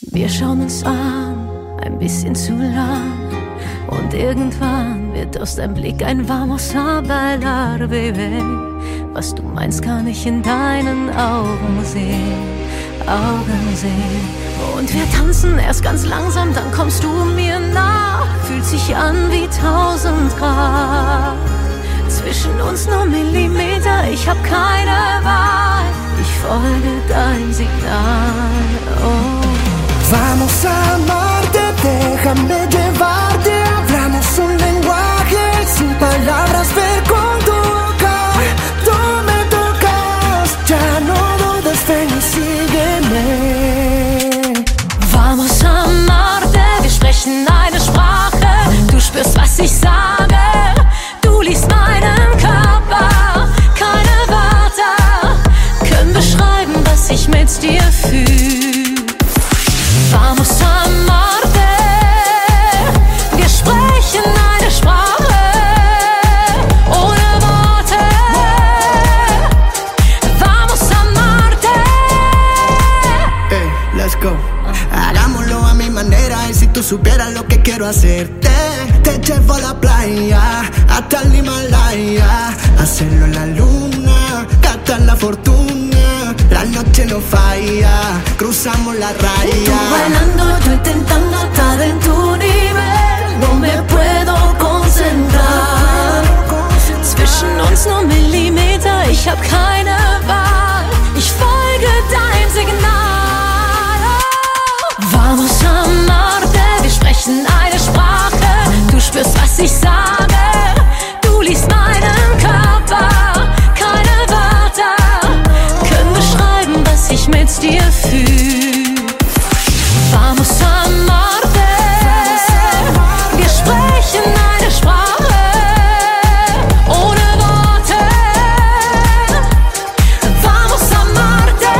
Wir schauen uns an, ein bisschen zu lang. Und irgendwann wird aus deinem Blick ein vamos a bailar, baby. Was du meinst, kann ich in deinen Augen sehen, Augen sehen. Und wir tanzen erst ganz langsam, dann kommst du mir nach. Fühlt sich an wie tausend Grad. Zwischen uns nur Millimeter, ich hab keine Wahl. Ich folge dein Signal. Oh. Vamos a amarte, wir sprechen eine Sprache. Du spürst, was ich sage. Du liest meinen Körper, keine Wörter können beschreiben, was ich mit dir fühle. Ey, let's go. Hagámoslo a mi manera y si tú supieras lo que quiero hacerte, te llevo a la playa hasta el Himalaya, hacerlo en la luna, gastar la fortuna, la noche no falla, cruzamos la Tú raya. bailando, yo intentando estar en tu nivel. Ich sage. Du liest meinen Körper. Keine Wörter können beschreiben, was ich mit dir fühle. Vamos a amarte. Wir sprechen eine Sprache ohne Worte. Vamos a amarte.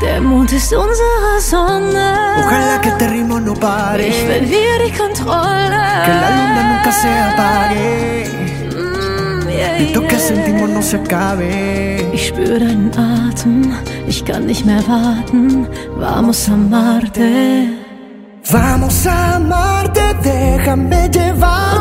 Der Mond ist unsere Sonne. Ojalá que este ritmo no Ich pare, verliere die Kontrolle. que la luna nunca se apague, Mm, yeah, y esto que sentimos no se acabe. Ich spüre deinen Atem, ich kann nicht mehr warten. Vamos a amarte. Vamos a amarte, déjame llevarte.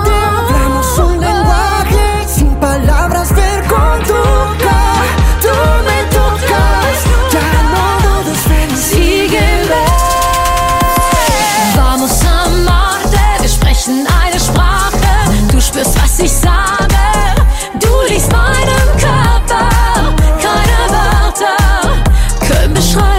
Ich sage. Du liest meinen Körper. Keine Wörter können beschreiben,